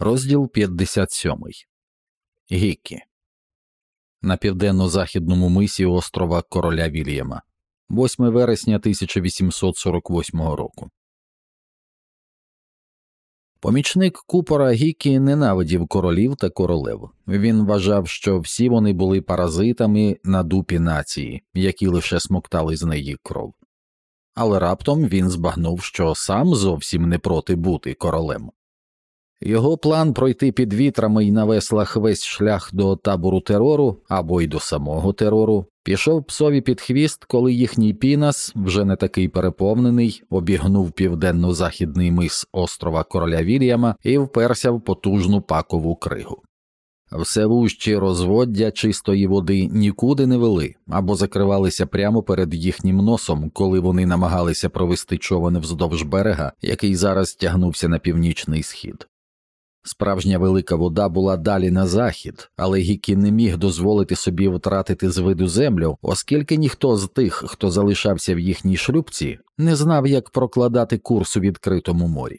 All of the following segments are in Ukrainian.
Розділ 57. Гікі на південно-західному мисі острова Короля Вільяма, 8 вересня 1848 року. Помічник купора Гікі ненавидів королів та королев. Він вважав, що всі вони були паразитами на дупі нації, які лише смоктали з неї кров. Але раптом він збагнув, що сам зовсім не проти бути королем. Його план пройти під вітрами і на веслах весь шлях до табору терору або й до самого терору пішов псові під хвіст, коли їхній пінас, вже не такий переповнений, обігнув південно-західний мис острова Короля Вільяма і вперся в потужну пакову кригу. Все вущі розводдя чистої води нікуди не вели або закривалися прямо перед їхнім носом, коли вони намагалися провести човен вздовж берега, який зараз тягнувся на північний схід. Справжня велика вода була далі на захід, але Гікі не міг дозволити собі втратити з виду землю, оскільки ніхто з тих, хто залишався в їхній шлюбці, не знав, як прокладати курс у відкритому морі.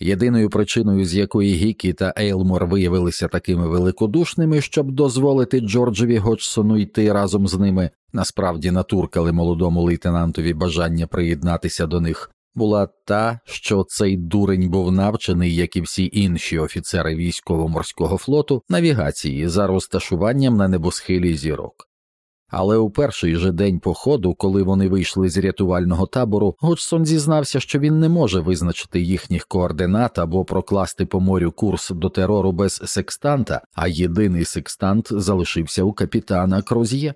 Єдиною причиною, з якої Гікі та Ейлмор виявилися такими великодушними, щоб дозволити Джорджеві Годжсону йти разом з ними, насправді натуркали молодому лейтенантові бажання приєднатися до них, була та, що цей дурень був навчений, як і всі інші офіцери військово-морського флоту, навігації за розташуванням на небосхилі зірок. Але у перший же день походу, коли вони вийшли з рятувального табору, Годжсон зізнався, що він не може визначити їхніх координат або прокласти по морю курс до терору без секстанта, а єдиний секстант залишився у капітана Круз'є.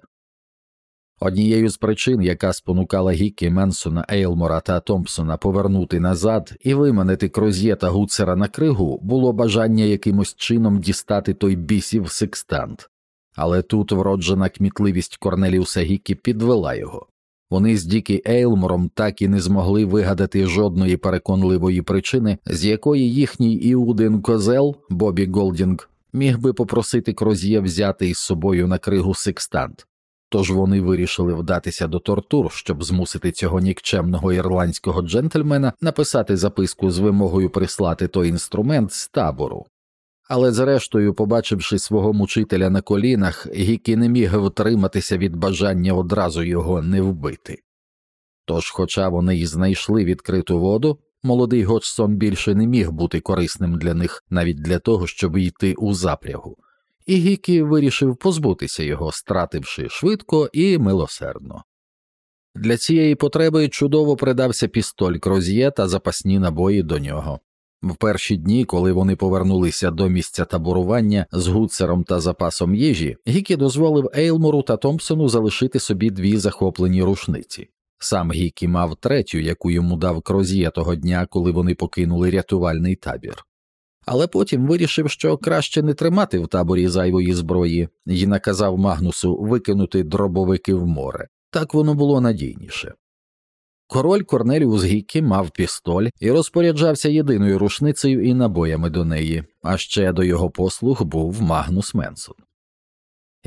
Однією з причин, яка спонукала Гікі Менсона, Ейлмора та Томпсона повернути назад і виманити Кроз'є та Гуцера на кригу, було бажання якимось чином дістати той бісів секстант. Але тут вроджена кмітливість Корнеліуса Гікі підвела його. Вони з Дікі Ейлмором так і не змогли вигадати жодної переконливої причини, з якої їхній Іудин Козел Бобі Голдінг міг би попросити Кроз'є взяти із собою на кригу секстант. Тож вони вирішили вдатися до тортур, щоб змусити цього нікчемного ірландського джентльмена написати записку з вимогою прислати той інструмент з табору. Але зрештою, побачивши свого мучителя на колінах, Гікі не міг втриматися від бажання одразу його не вбити. Тож, хоча вони й знайшли відкриту воду, молодий Годжсон більше не міг бути корисним для них навіть для того, щоб йти у запрягу і Гікі вирішив позбутися його, стративши швидко і милосердно. Для цієї потреби чудово придався пістоль Кроз'є та запасні набої до нього. В перші дні, коли вони повернулися до місця таборування з гуцером та запасом їжі, Гікі дозволив Ейлмору та Томпсону залишити собі дві захоплені рушниці. Сам Гікі мав третю, яку йому дав Кроз'є того дня, коли вони покинули рятувальний табір але потім вирішив, що краще не тримати в таборі зайвої зброї, і наказав Магнусу викинути дробовики в море так воно було надійніше. Король Корнеліус Гіккі мав пістоль і розпоряджався єдиною рушницею і набоями до неї, а ще до його послуг був Магнус Менсон.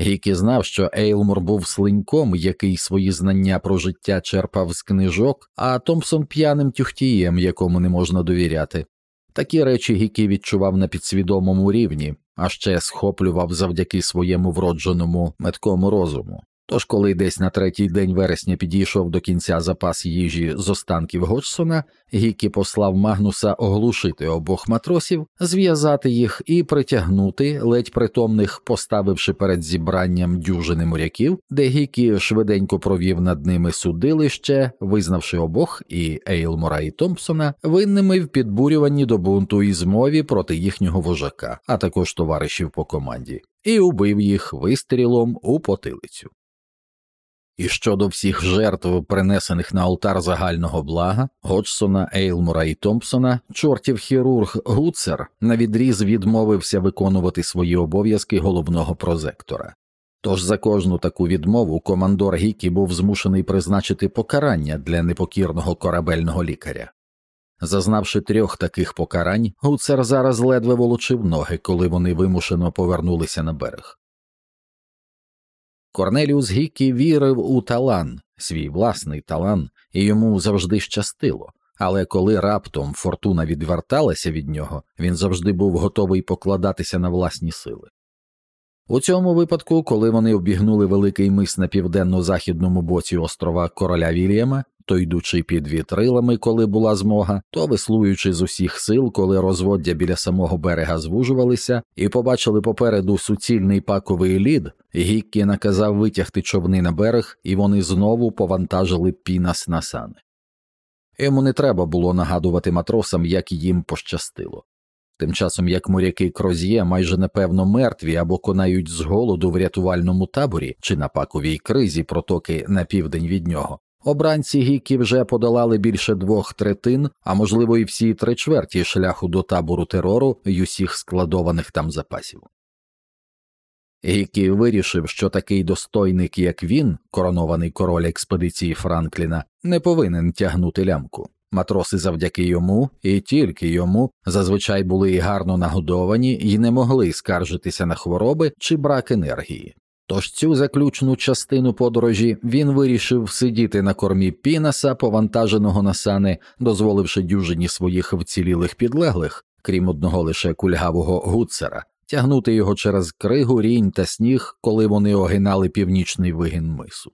Гікі знав, що Ейлмор був слиньком, який свої знання про життя черпав з книжок, а Томпсон п'яним тюхтієм, якому не можна довіряти, Такі речі Гікі відчував на підсвідомому рівні, а ще схоплював завдяки своєму вродженому меткому розуму. Тож, коли десь на третій день вересня підійшов до кінця запас їжі з останків Годжсона, Гікі послав Магнуса оглушити обох матросів, зв'язати їх і притягнути ледь притомних, поставивши перед зібранням дюжини моряків, де Гікі швиденько провів над ними судилище, визнавши обох і Ейлмора і Томпсона винними в підбурюванні до бунту і змові проти їхнього вожака, а також товаришів по команді, і убив їх вистрілом у потилицю. І щодо всіх жертв, принесених на алтар загального блага, Годжсона, Ейлмора і Томпсона, чортів хірург Гуцер навідріз відмовився виконувати свої обов'язки головного прозектора. Тож за кожну таку відмову командор Гікі був змушений призначити покарання для непокірного корабельного лікаря. Зазнавши трьох таких покарань, Гуцер зараз ледве волочив ноги, коли вони вимушено повернулися на берег. Корнеліус Гікі вірив у талан, свій власний талан, і йому завжди щастило, але коли раптом фортуна відверталася від нього, він завжди був готовий покладатися на власні сили. У цьому випадку, коли вони обігнули великий мис на південно-західному боці острова Короля Вільяма, то йдучи під вітрилами, коли була змога, то веслуючи з усіх сил, коли розводдя біля самого берега звужувалися, і побачили попереду суцільний паковий лід, Гіккі наказав витягти човни на берег, і вони знову повантажили пінас на сани. Йому не треба було нагадувати матросам, як їм пощастило. Тим часом як моряки Кроз'є майже непевно мертві або конають з голоду в рятувальному таборі чи на паковій кризі протоки на південь від нього, обранці гіки вже подолали більше двох третин, а можливо і всі три чверті шляху до табору терору й усіх складованих там запасів. Гікі вирішив, що такий достойник, як він, коронований король експедиції Франкліна, не повинен тягнути лямку. Матроси завдяки йому і тільки йому зазвичай були гарно нагодовані і не могли скаржитися на хвороби чи брак енергії. Тож цю заключну частину подорожі він вирішив сидіти на кормі пінаса, повантаженого на сани, дозволивши дюжині своїх вцілілих підлеглих, крім одного лише кульгавого гуцера, тягнути його через кригу, рінь та сніг, коли вони огинали північний вигін мису.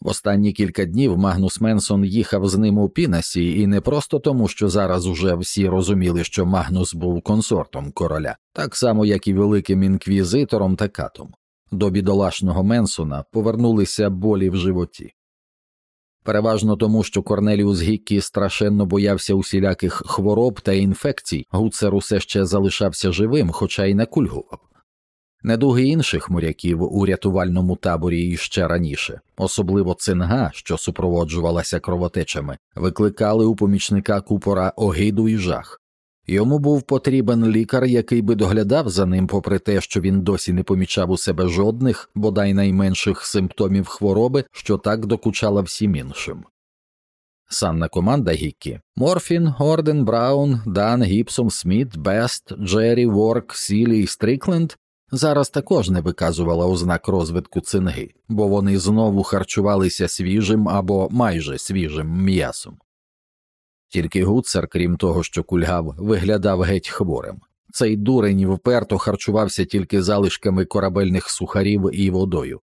В останні кілька днів Магнус Менсон їхав з ним у Пінасі, і не просто тому, що зараз уже всі розуміли, що Магнус був консортом короля, так само як і великим інквізитором та катом. До бідолашного Менсона повернулися болі в животі. Переважно тому, що Корнеліус Гіккі страшенно боявся усіляких хвороб та інфекцій, гуцер усе ще залишався живим, хоча й накульгував. Недуги інших моряків у рятувальному таборі іще раніше, особливо цинга, що супроводжувалася кровотечами, викликали у помічника купора огиду і жах. Йому був потрібен лікар, який би доглядав за ним, попри те, що він досі не помічав у себе жодних, бодай найменших симптомів хвороби, що так докучала всім іншим. Санна команда Гіккі Морфін, Оррен, Браун, Дан, Гіпсон, Сміт, Бест, Джері, Ворк, Сілі і Стрікленд зараз також не виказувала ознак розвитку цинги, бо вони знову харчувалися свіжим або майже свіжим м'ясом. Тільки Гудсер, крім того, що кульгав, виглядав геть хворим. Цей дурень вперто харчувався тільки залишками корабельних сухарів і водою.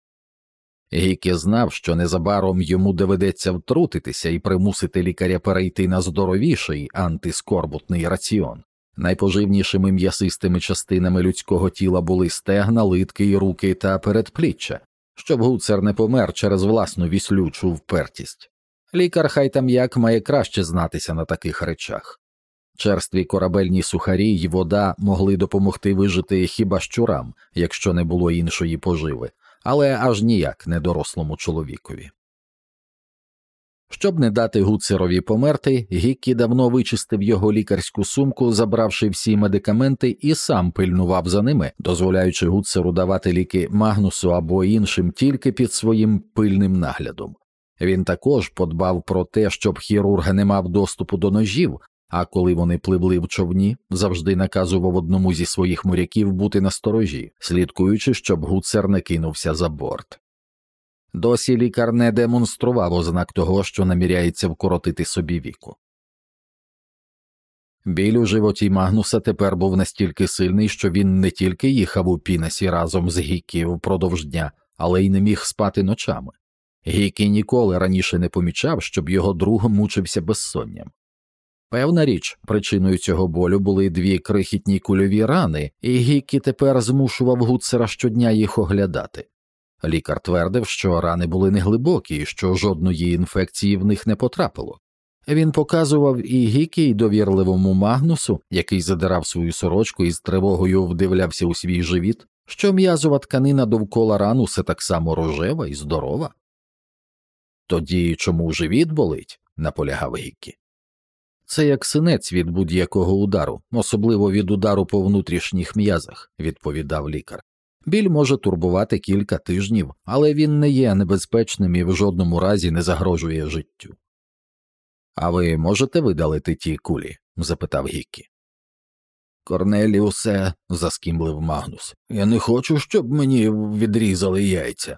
Гікі знав, що незабаром йому доведеться втрутитися і примусити лікаря перейти на здоровіший антискорбутний раціон. Найпоживнішими м'ясистими частинами людського тіла були стегна, литки, і руки та передпліччя, щоб гуцер не помер через власну віслючу впертість. Лікар хай там як має краще знатися на таких речах. Черстві корабельні сухарі й вода могли допомогти вижити хіба щурам, якщо не було іншої поживи, але аж ніяк не дорослому чоловікові. Щоб не дати гуцерові померти, Гіккі давно вичистив його лікарську сумку, забравши всі медикаменти, і сам пильнував за ними, дозволяючи гуцеру давати ліки Магнусу або іншим тільки під своїм пильним наглядом. Він також подбав про те, щоб хірург не мав доступу до ножів, а коли вони пливли в човні, завжди наказував одному зі своїх моряків бути на сторожі, слідкуючи, щоб гуцер не кинувся за борт. Досі лікар не демонстрував ознак того, що наміряється вкоротити собі віку. Біль у животі Магнуса тепер був настільки сильний, що він не тільки їхав у пінесі разом з Гікі впродовж дня, але й не міг спати ночами. Гікі ніколи раніше не помічав, щоб його друг мучився безсонням. Певна річ, причиною цього болю були дві крихітні кульові рани, і Гікі тепер змушував гуцера щодня їх оглядати. Лікар твердив, що рани були неглибокі і що жодної інфекції в них не потрапило. Він показував і Гікі, і довірливому Магнусу, який задирав свою сорочку і з тривогою вдивлявся у свій живіт, що м'язова тканина довкола рану все так само рожева і здорова. Тоді чому живіт болить? наполягав Гікі. Це як синець від будь-якого удару, особливо від удару по внутрішніх м'язах, відповідав лікар. Біль може турбувати кілька тижнів, але він не є небезпечним і в жодному разі не загрожує життю. А ви можете видалити ті кулі? запитав Гіккі. Корнеліусе, заскімлив Магнус, я не хочу, щоб мені відрізали яйця.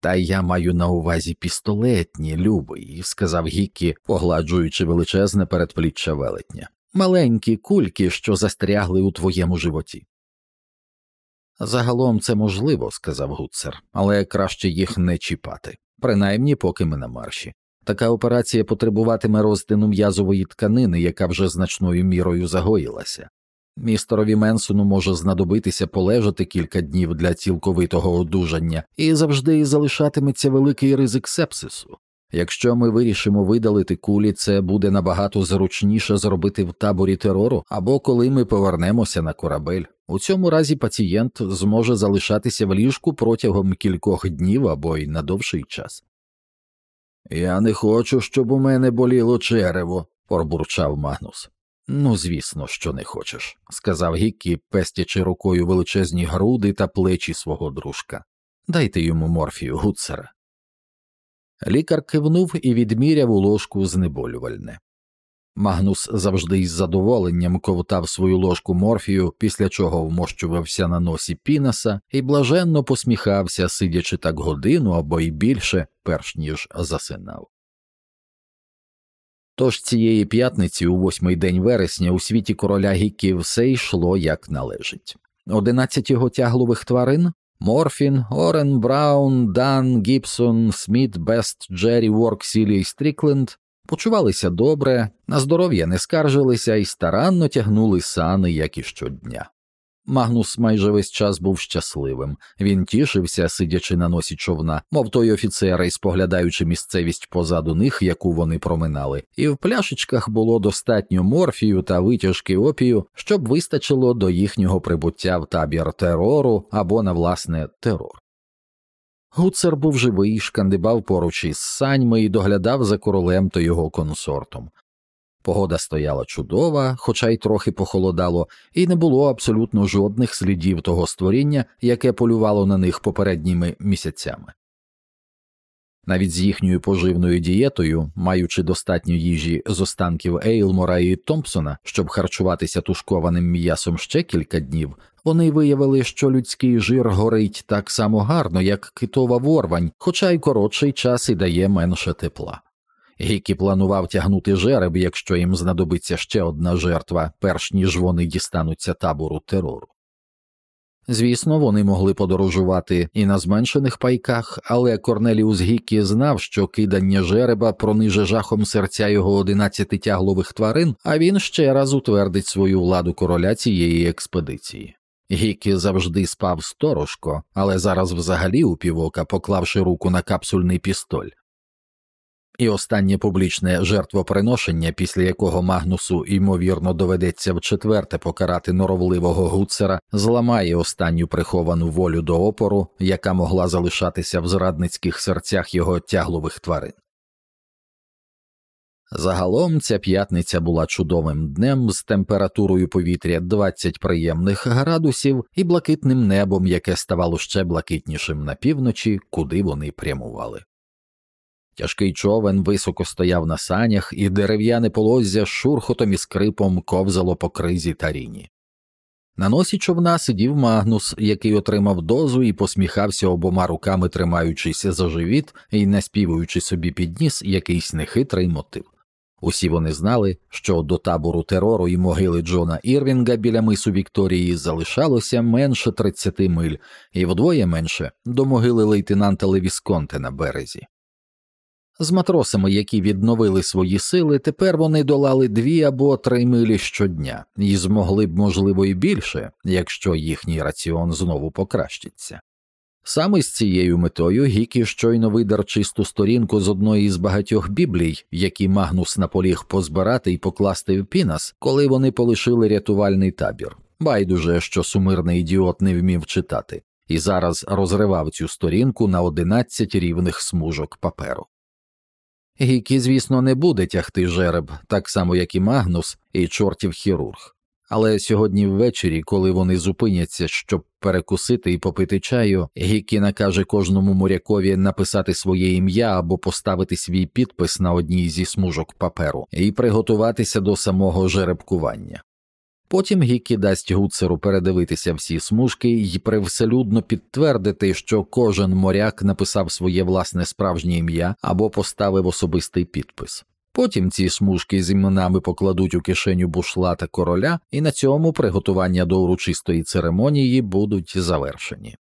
Та я маю на увазі пістолетні, любий, сказав Гіккі, погладжуючи величезне передпліччя велетня. Маленькі кульки, що застрягли у твоєму животі. Загалом це можливо, сказав Гуцер, але краще їх не чіпати, принаймні поки ми на марші. Така операція потребуватиме розтину м'язової тканини, яка вже значною мірою загоїлася. Містерові Менсону може знадобитися полежати кілька днів для цілковитого одужання, і завжди залишатиметься великий ризик сепсису. Якщо ми вирішимо видалити кулі, це буде набагато зручніше зробити в таборі терору або коли ми повернемося на корабель. У цьому разі пацієнт зможе залишатися в ліжку протягом кількох днів або й на довший час. Я не хочу, щоб у мене боліло черево, пробурчав Магнус. Ну, звісно, що не хочеш, сказав Гіккі, пестячи рукою величезні груди та плечі свого дружка. Дайте йому морфію, гуцера. Лікар кивнув і відміряв у ложку знеболювальне. Магнус завжди із задоволенням ковтав свою ложку морфію, після чого вмощувався на носі пінаса і блаженно посміхався, сидячи так годину або й більше, перш ніж засинав. Тож цієї п'ятниці, у восьмий день вересня, у світі короля Гіккі все йшло як належить. Одинадцять його тяглових тварин Морфін, Орен, Браун, Дан, Гібсон, Сміт, Бест, Джері, Ворк, Сілі і Стрікленд почувалися добре, на здоров'я не скаржилися і старанно тягнули сани, як і щодня. Магнус майже весь час був щасливим, він тішився, сидячи на носі човна, мов той офіцер і споглядаючи місцевість позаду них, яку вони проминали, і в пляшечках було достатньо морфію та витяжки опію, щоб вистачило до їхнього прибуття в табір терору або на власне терор. Гуцер був живий, шкандибав поруч із саньми і доглядав за королем та його консортом. Погода стояла чудова, хоча й трохи похолодало, і не було абсолютно жодних слідів того створіння, яке полювало на них попередніми місяцями. Навіть з їхньою поживною дієтою, маючи достатньо їжі з останків Ейлмора і Томпсона, щоб харчуватися тушкованим м'ясом ще кілька днів, вони виявили, що людський жир горить так само гарно, як китова ворвань, хоча й коротший час і дає менше тепла. Гікі планував тягнути жереб, якщо їм знадобиться ще одна жертва, перш ніж вони дістануться табору терору. Звісно, вони могли подорожувати і на зменшених пайках, але Корнеліус Гікі знав, що кидання жереба прониже жахом серця його одинадцяти тяглових тварин, а він ще раз утвердить свою владу короля цієї експедиції. Гікі завжди спав сторожко, але зараз взагалі у півока, поклавши руку на капсульний пістоль. І останнє публічне жертвоприношення, після якого Магнусу ймовірно доведеться вчетверте покарати норовливого гуцера, зламає останню приховану волю до опору, яка могла залишатися в зрадницьких серцях його тяглових тварин. Загалом ця п'ятниця була чудовим днем з температурою повітря 20 приємних градусів і блакитним небом, яке ставало ще блакитнішим на півночі, куди вони прямували. Тяжкий човен високо стояв на санях, і дерев'яне полоззя шурхотом і скрипом ковзало по кризі та ріні. На носі човна сидів Магнус, який отримав дозу і посміхався обома руками, тримаючись за живіт і наспівуючи собі під ніс якийсь нехитрий мотив. Усі вони знали, що до табору терору і могили Джона Ірвінга біля мису Вікторії залишалося менше 30 миль, і вдвоє менше до могили лейтенанта Левісконте на березі. З матросами, які відновили свої сили, тепер вони долали дві або три милі щодня і змогли б, можливо, і більше, якщо їхній раціон знову покращиться. Саме з цією метою Гікі щойно видар чисту сторінку з одної з багатьох біблій, які Магнус наполіг позбирати і покласти в пінас, коли вони полишили рятувальний табір. Байдуже, що сумирний ідіот не вмів читати, і зараз розривав цю сторінку на одинадцять рівних смужок паперу. Гікі, звісно, не буде тягти жереб, так само, як і Магнус, і чортів хірург. Але сьогодні ввечері, коли вони зупиняться, щоб перекусити і попити чаю, Гікі накаже кожному морякові написати своє ім'я або поставити свій підпис на одній зі смужок паперу і приготуватися до самого жеребкування. Потім Гікі дасть Гуцеру передивитися всі смужки і привселюдно підтвердити, що кожен моряк написав своє власне справжнє ім'я або поставив особистий підпис. Потім ці смужки з іменами покладуть у кишеню бушлата короля, і на цьому приготування до урочистої церемонії будуть завершені.